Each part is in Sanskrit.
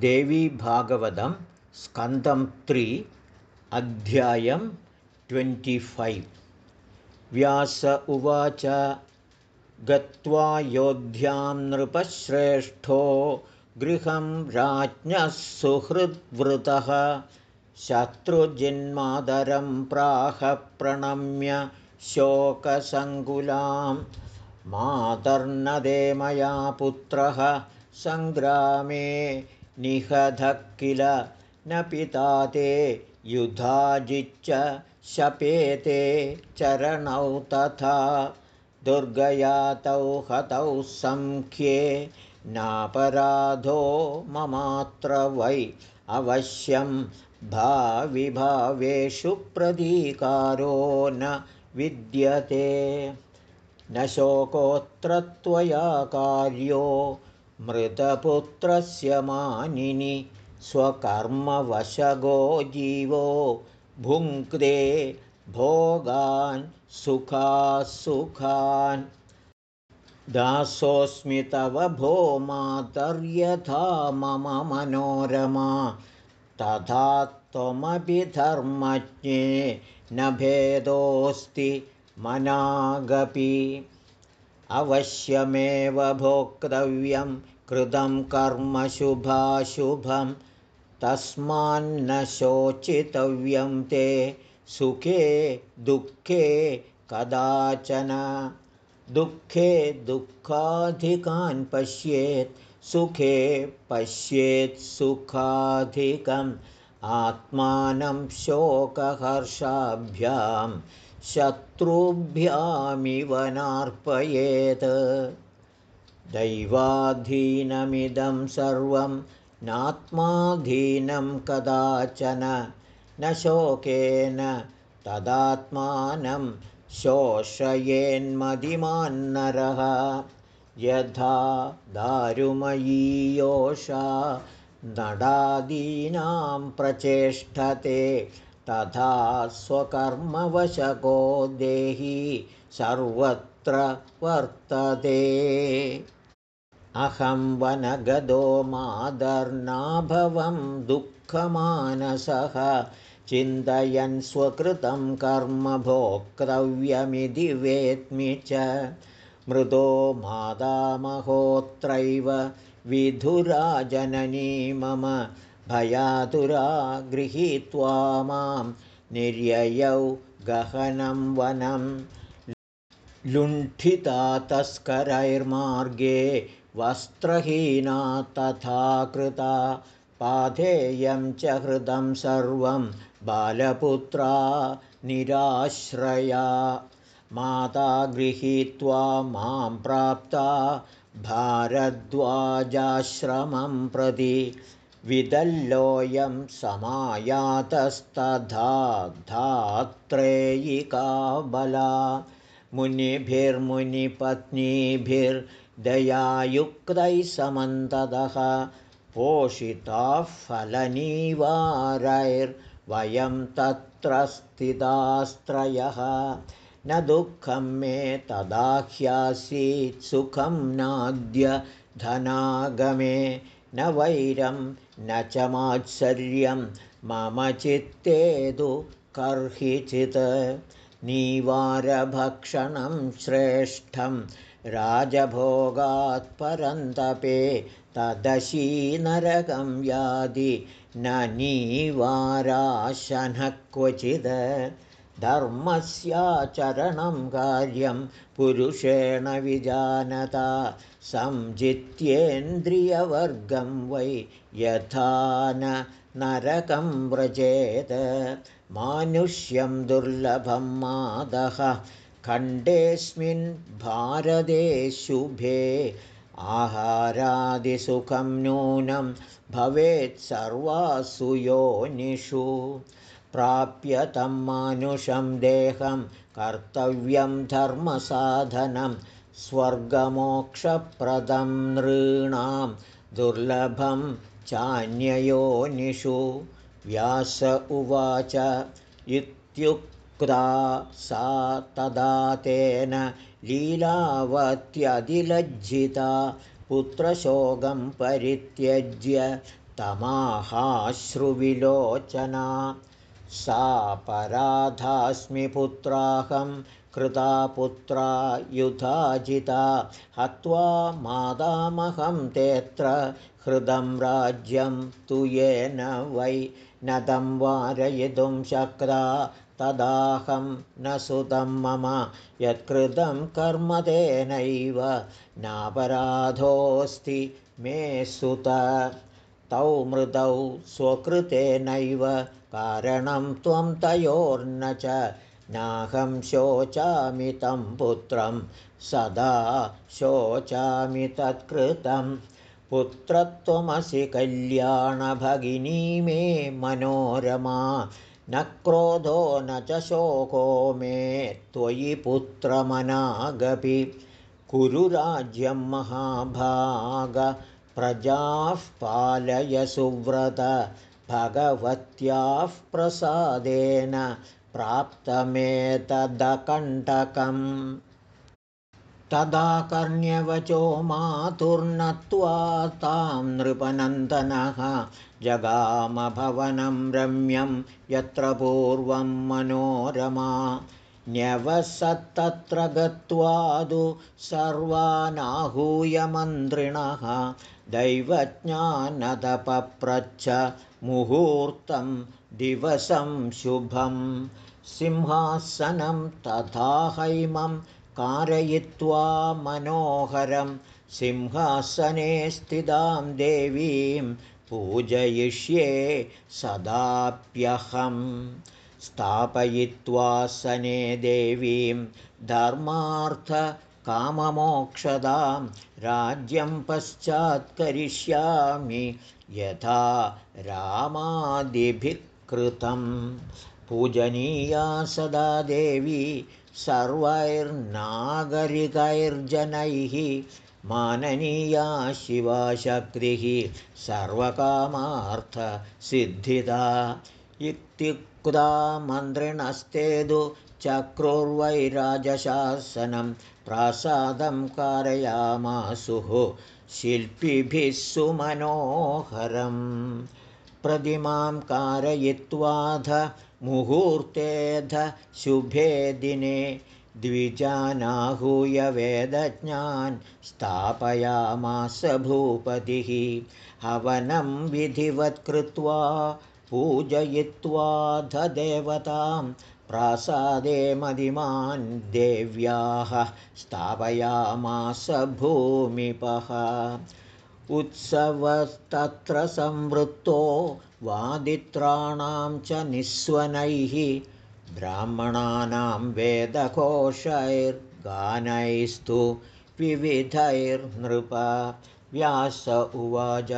देवीभागवतं स्कन्दं त्रि अध्यायं ट्वेण्टिफैव्। व्यास उवाच गत्वा योध्यां नृपश्रेष्ठो गृहं राज्ञः सुहृद्वृतः। शत्रुजिन्मादरं प्रणम्य शोकसङ्कुलां। मातर्नदे मया पुत्रः सङ्ग्रामे निहधः किल न पिता ते युधाजिच्च शपेते चरणौ तथा दुर्गयातौ हतौ सङ्ख्ये नापराधो ममात्र वै अवश्यं भाविभावेषु प्रतीकारो न विद्यते। न शोकोऽत्र त्वया कार्यो मृतपुत्रस्य मानिनि स्वकर्मवशगो जीवो भुङ्क्ते भोगान् सुखान् दासोऽस्मि तव भो मातर्यथा मम मनोरमा तथा त्वमपि धर्मज्ञे न भेदोऽस्ति मनागपि अवश्यमेव भोक्तव्यं कृतं कर्म शुभाशुभं तस्मान्न शोचितव्यं ते सुखे दुःखे कदाचन। दुःखे दुःखाधिकान् पश्येत् सुखे पश्येत् सुखाधिकम् आत्मानं शोकहर्षाभ्यां शत्रुभ्यामिव नार्पयेत्। दैवाधीनमिदं सर्वं नात्माधीनं कदाचन न शोकेन तदात्मानं शोषयेन्मदिमान्नरः। यथा दारुमयीयोषा नडादीनां प्रचेष्टते तथा स्वकर्मवशको देही सर्वत्र वर्तते। अहं वनगदो मादर्नाभवं दुःखमानसः चिन्तयन् स्वकृतं कर्म भोक्तव्यमिति वेत्मि च। मृदो मादामहोत्रैव विधुराजननी मम भयातुरा गृहीत्वा मां निर्ययौ गहनं वनं लुण्ठिता तस्करैर्मार्गे वस्त्रहीना तथा कृता पाधेयं च हृदं सर्वं बालपुत्रा निराश्रया। माता गृहीत्वा मां प्राप्ता भारद्वाजाश्रमं प्रति विदल्लोऽयं समायातस्तथा धात्रेयिका बला। मुनिभिर्मुनिपत्नीभिर्दयायुक्तैः समन्ततः पोषिताः फलनीवारैर्वयं तत्र स्थितास्त्रयः। न दुःखं मे तदाह्यासीत् सुखं नाद्य धनागमे न वैरं न च मात्सर्यं मम चित्तेदु कर्हिचित् नीवारभक्षणं श्रेष्ठं राजभोगात् परन्तपे तदशीनरकं यादि न नीवाराशनः क्वचिद् धर्मस्याचरणं कार्यं पुरुषेण विजानता संजित्येन्द्रियवर्गं वै यथा न नरकं व्रजेत्। मानुष्यं दुर्लभं मादः खण्डेऽस्मिन् भारते शुभे आहारादिसुखं नूनं भवेत् सर्वासु योनिषु प्राप्य तं मानुषं देहं कर्तव्यं धर्मसाधनं स्वर्गमोक्षप्रदं नृणां दुर्लभं चान्ययोनिषु। व्यास उवाच इत्युक्ता सा तदा तेन लीलावत्यधिलज्जिता पुत्रशोकं परित्यज्य तमाहाश्रुविलोचना सा पराधास्मि पुत्राहं कृता पुत्रा युधाजिता। हत्वा मादामहं तेऽत्र हृदं राज्यं तु येन वै नदं वारयितुं शक्रा तदाहं न सुतं मम यत्कृतं कर्म तेनैव नापराधोऽस्ति मे सुत तौ मृदौ स्वकृतेनैव कारणं त्वं तयोर्न च। नाहं शोचामि तं पुत्रं। सदा शोचामि तत्कृतं। पुत्रत्वमसि कल्याणभगिनी मे मनोरमा। न क्रोधो न च शोको मे त्वयि पुत्रमनागपि। कुरु राज्यं महाभागप्रजाः पालय सुव्रत भगवत्याः प्रसादेन प्राप्तमेतदकण्टकम्। तदा कर्ण्यवचो मातुर्नत्वा तां नृपनन्दनः जगामभवनं रम्यं यत्र पूर्वं मनोरमा न्यवसत्तत्र गत्वादु सर्वानाहूयमन्त्रिणः दैवज्ञानदपप्रच्छ मुहूर्तं दिवसं शुभं सिंहासनं तथा हैमं कारयित्वा मनोहरं सिंहासने स्थितां देवीं पूजयिष्ये सदाप्यहं स्थापयित्वासने देवीं धर्मार्थकाममोक्षदां राज्यं पश्चात् करिष्यामि यथा रामादिभिः कृतं। पूजनीया सदा देवी सर्वैर्नागरिकैर्जनैः माननीया शिवाशक्तिः सर्वकामार्थसिद्धिदा इत्युक्ता मन्त्रिणस्तेदु चक्रुर्वैराजशासनं प्रासादं कारयामासुः शिल्पिभिः सुमनोहरम् प्रतिमां कारयित्वाध मुहूर्तेऽध शुभे दिने वेदज्ञान् स्थापयामास भूपतिः हवनं विधिवत् कृत्वा पूजयित्वाध देवतां प्रासादे मदिमान् देव्याः स्थापयामास भूमिपः। उत्सवस्तत्र संवृत्तो वादित्राणां च निःस्वनैः ब्राह्मणानां वेदकोशैर्गानैस्तु विविधैर्नृप। व्यास उवाच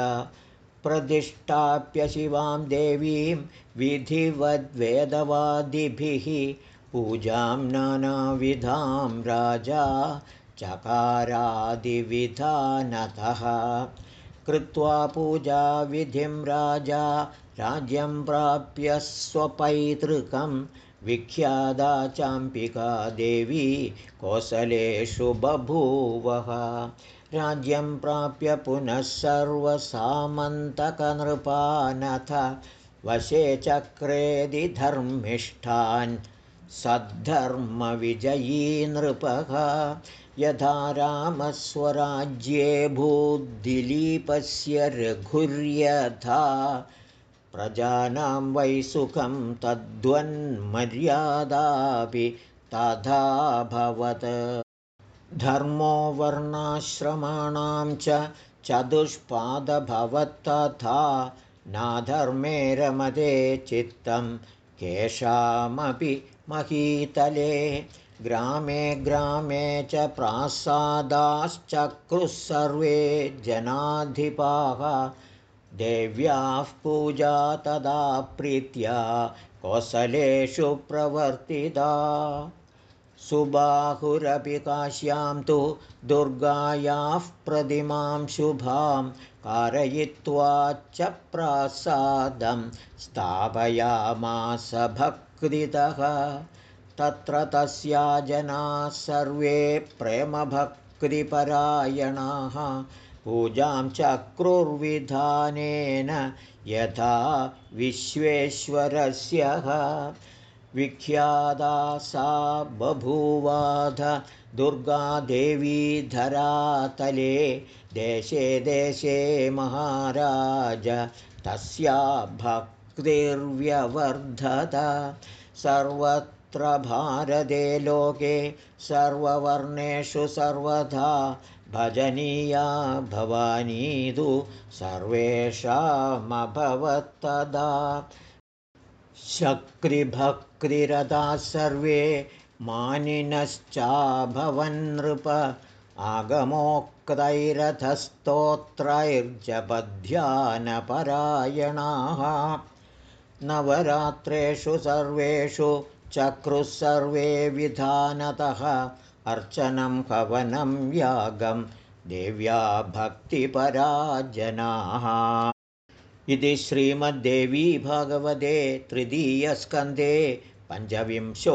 प्रतिष्ठाप्य शिवां देवीं विधिवद्वेदवादिभिः पूजां नानाविधां राजा चकारादिविधानतः। कृत्वा पूजाविधिं राजा राज्यं प्राप्य स्वपैतृकं विख्यादा चाम्पिका देवी कोसलेषु बभूवः राज्यं प्राप्य पुनः सर्वसामन्तकनृपानथ वशे चक्रेदिधर्मिष्ठान् सद्धर्मविजयी नृपः। यथा रामस्वराज्ये भूद्दिलीपस्य रघुर्यथा। प्रजानां वै सुखं तद्वन्मर्यादापि तथाभवत् धर्मो वर्णाश्रमाणां च चतुष्पादभवत्तथा नाधर्मे रमते चित्तं केषामपि महीतले। ग्रामे ग्रामे च प्रासादाश्चक्रुः सर्वे जनाधिपाः। देव्याः पूजा तदा प्रीत्या कोसलेषु प्रवर्तिता सुबाहुरपि काश्यां तु दुर्गायाः प्रतिमां शुभां कारयित्वा च प्रासादं स्थापयामास भक्तितः। तत्र तस्या जनाः सर्वे प्रेमभक्तिपरायणाः। पूजां चक्रुर्विधानेन यथा विश्वेश्वरस्य विख्याता सा बभूवाध दुर्गादेवी धरातले देशे देशे महाराज तस्या भक्तिर्व्यवर्धत। सर्वत्र भारते लोके सर्ववर्णेषु सर्वथा भजनीया भवानीदु सर्वेषामभवत्तदा शक्रिभक्तिरथाः सर्वे मानिनश्चाभवन्नृप आगमोक्तैरथस्तोत्रैर्जपध्यानपरायणाः नवरात्रेषु सर्वेषु चक्रुः सर्वे विधानतः अर्चनं हवनं यागं देव्या भक्तिपराजनाः इति श्रीमद्देवी भगवते तृतीयस्कन्धे पञ्चविंशोऽध्यायः